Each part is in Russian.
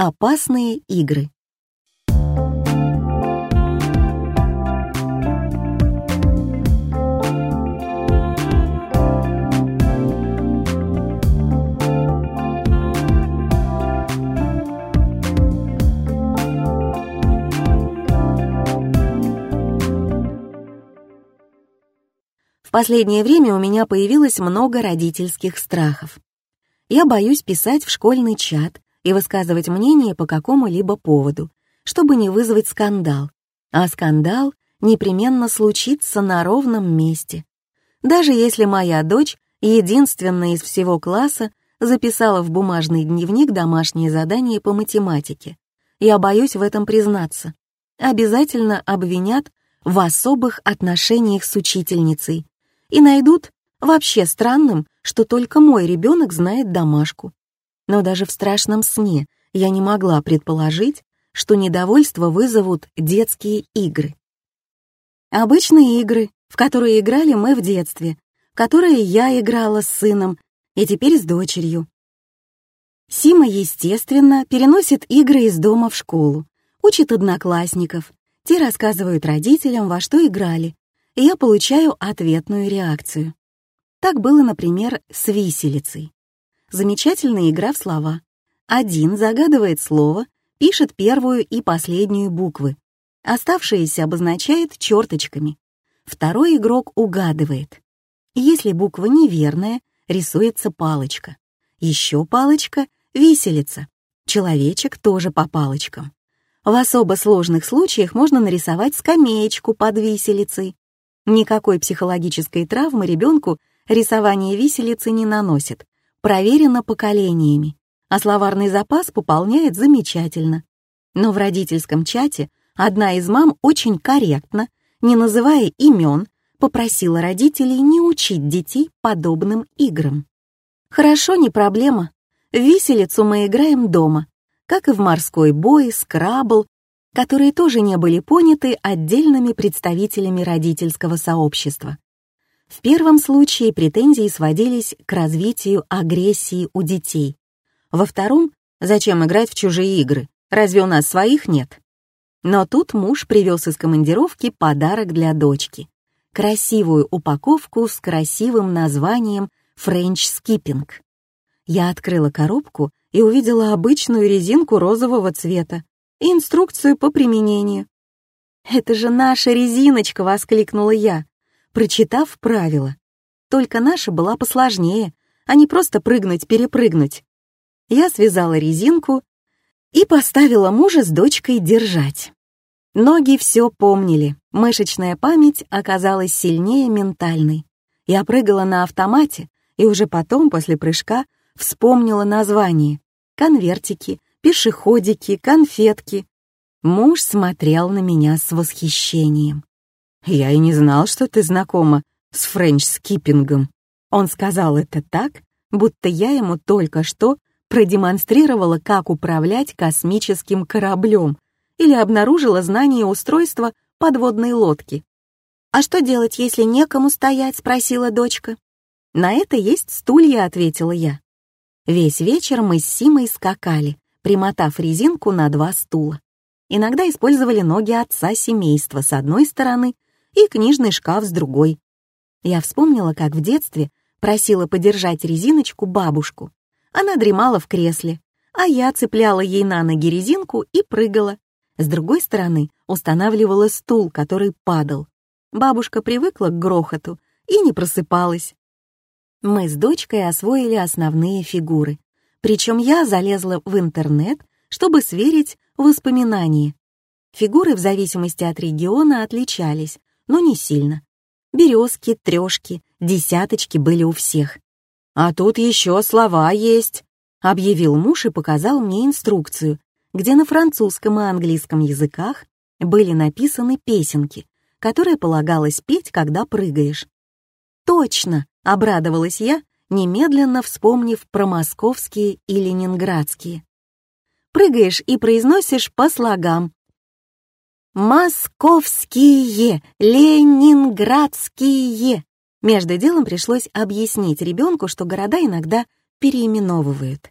Опасные игры. В последнее время у меня появилось много родительских страхов. Я боюсь писать в школьный чат и высказывать мнение по какому-либо поводу, чтобы не вызвать скандал. А скандал непременно случится на ровном месте. Даже если моя дочь, единственная из всего класса, записала в бумажный дневник домашнее задание по математике. Я боюсь в этом признаться. Обязательно обвинят в особых отношениях с учительницей, и найдут вообще странным, что только мой ребенок знает домашку. Но даже в страшном сне я не могла предположить, что недовольство вызовут детские игры. Обычные игры, в которые играли мы в детстве, которые я играла с сыном и теперь с дочерью. Сима, естественно, переносит игры из дома в школу, учит одноклассников, те рассказывают родителям, во что играли, и я получаю ответную реакцию. Так было, например, с виселицей. Замечательная игра в слова. Один загадывает слово, пишет первую и последнюю буквы. Оставшиеся обозначает черточками. Второй игрок угадывает. Если буква неверная, рисуется палочка. Еще палочка — виселица. Человечек тоже по палочкам. В особо сложных случаях можно нарисовать скамеечку под виселицей. Никакой психологической травмы ребенку рисование виселицы не наносит, проверено поколениями, а словарный запас пополняет замечательно. Но в родительском чате одна из мам очень корректно, не называя имен, попросила родителей не учить детей подобным играм. Хорошо, не проблема. В виселицу мы играем дома, как и в морской бой, скрабл которые тоже не были поняты отдельными представителями родительского сообщества. В первом случае претензии сводились к развитию агрессии у детей. Во втором — зачем играть в чужие игры? Разве у нас своих нет? Но тут муж привез из командировки подарок для дочки. Красивую упаковку с красивым названием «Френч Скиппинг». Я открыла коробку и увидела обычную резинку розового цвета, и инструкцию по применению. «Это же наша резиночка!» — воскликнула я, прочитав правила. Только наша была посложнее, а не просто прыгнуть-перепрыгнуть. Я связала резинку и поставила мужа с дочкой держать. Ноги все помнили, мышечная память оказалась сильнее ментальной. Я прыгала на автомате и уже потом, после прыжка, вспомнила название. Конвертики, пешеходики, конфетки. Муж смотрел на меня с восхищением. «Я и не знал, что ты знакома с french skipping ом». Он сказал это так, будто я ему только что продемонстрировала, как управлять космическим кораблем или обнаружила знание устройства подводной лодки. «А что делать, если некому стоять?» — спросила дочка. «На это есть стулья», — ответила я. Весь вечер мы с Симой скакали, примотав резинку на два стула. Иногда использовали ноги отца семейства с одной стороны и книжный шкаф с другой. Я вспомнила, как в детстве просила подержать резиночку бабушку. Она дремала в кресле, а я цепляла ей на ноги резинку и прыгала. С другой стороны устанавливала стул, который падал. Бабушка привыкла к грохоту и не просыпалась. Мы с дочкой освоили основные фигуры. Причем я залезла в интернет, чтобы сверить воспоминания. Фигуры в зависимости от региона отличались, но не сильно. Березки, трешки, десяточки были у всех. «А тут еще слова есть», — объявил муж и показал мне инструкцию, где на французском и английском языках были написаны песенки, которые полагалось петь, когда прыгаешь. «Точно!» — обрадовалась я немедленно вспомнив про московские и ленинградские. Прыгаешь и произносишь по слогам. «Московские, ленинградские». Между делом пришлось объяснить ребенку, что города иногда переименовывают.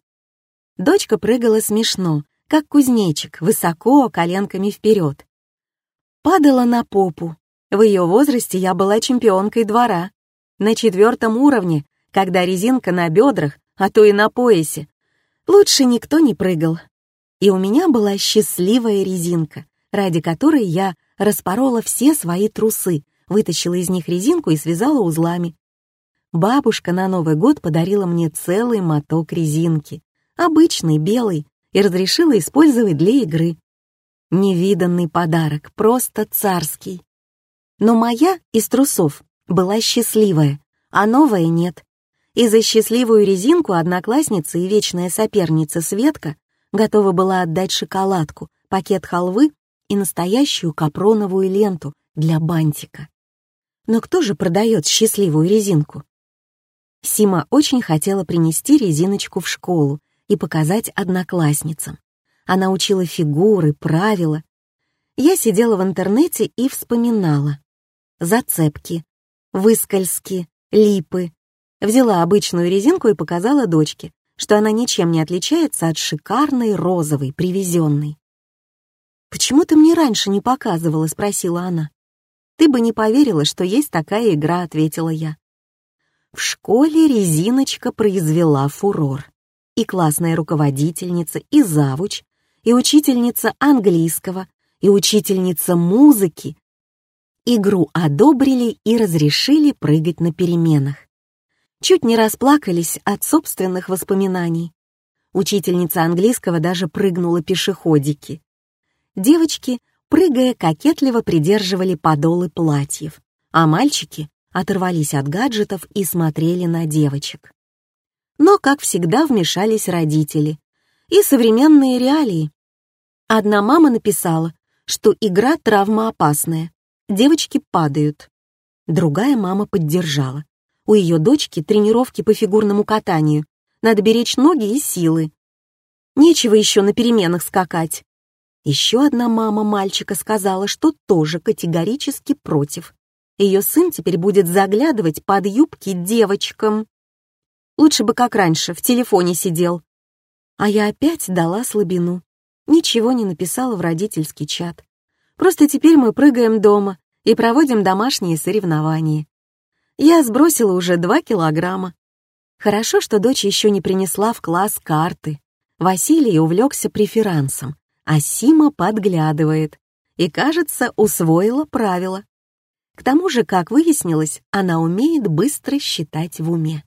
Дочка прыгала смешно, как кузнечик, высоко, коленками вперед. Падала на попу. В ее возрасте я была чемпионкой двора. На четвертом уровне, когда резинка на бедрах, а то и на поясе. Лучше никто не прыгал. И у меня была счастливая резинка, ради которой я распорола все свои трусы, вытащила из них резинку и связала узлами. Бабушка на Новый год подарила мне целый моток резинки, обычный, белый, и разрешила использовать для игры. Невиданный подарок, просто царский. Но моя из трусов была счастливая, а новая нет. И за счастливую резинку одноклассница и вечная соперница Светка готова была отдать шоколадку, пакет халвы и настоящую капроновую ленту для бантика. Но кто же продает счастливую резинку? Сима очень хотела принести резиночку в школу и показать одноклассницам. Она учила фигуры, правила. Я сидела в интернете и вспоминала. Зацепки, выскользки, липы. Взяла обычную резинку и показала дочке, что она ничем не отличается от шикарной розовой, привезенной. «Почему ты мне раньше не показывала?» — спросила она. «Ты бы не поверила, что есть такая игра», — ответила я. В школе резиночка произвела фурор. И классная руководительница, и завуч, и учительница английского, и учительница музыки. Игру одобрили и разрешили прыгать на переменах. Чуть не расплакались от собственных воспоминаний. Учительница английского даже прыгнула пешеходики. Девочки, прыгая, кокетливо придерживали подолы платьев, а мальчики оторвались от гаджетов и смотрели на девочек. Но, как всегда, вмешались родители и современные реалии. Одна мама написала, что игра травмоопасная, девочки падают. Другая мама поддержала. У ее дочки тренировки по фигурному катанию, надо беречь ноги и силы. Нечего еще на переменах скакать. Еще одна мама мальчика сказала, что тоже категорически против. Ее сын теперь будет заглядывать под юбки девочкам. Лучше бы как раньше, в телефоне сидел. А я опять дала слабину. Ничего не написала в родительский чат. Просто теперь мы прыгаем дома и проводим домашние соревнования. Я сбросила уже два килограмма. Хорошо, что дочь еще не принесла в класс карты. Василий увлекся преферансом, а Сима подглядывает и, кажется, усвоила правила. К тому же, как выяснилось, она умеет быстро считать в уме.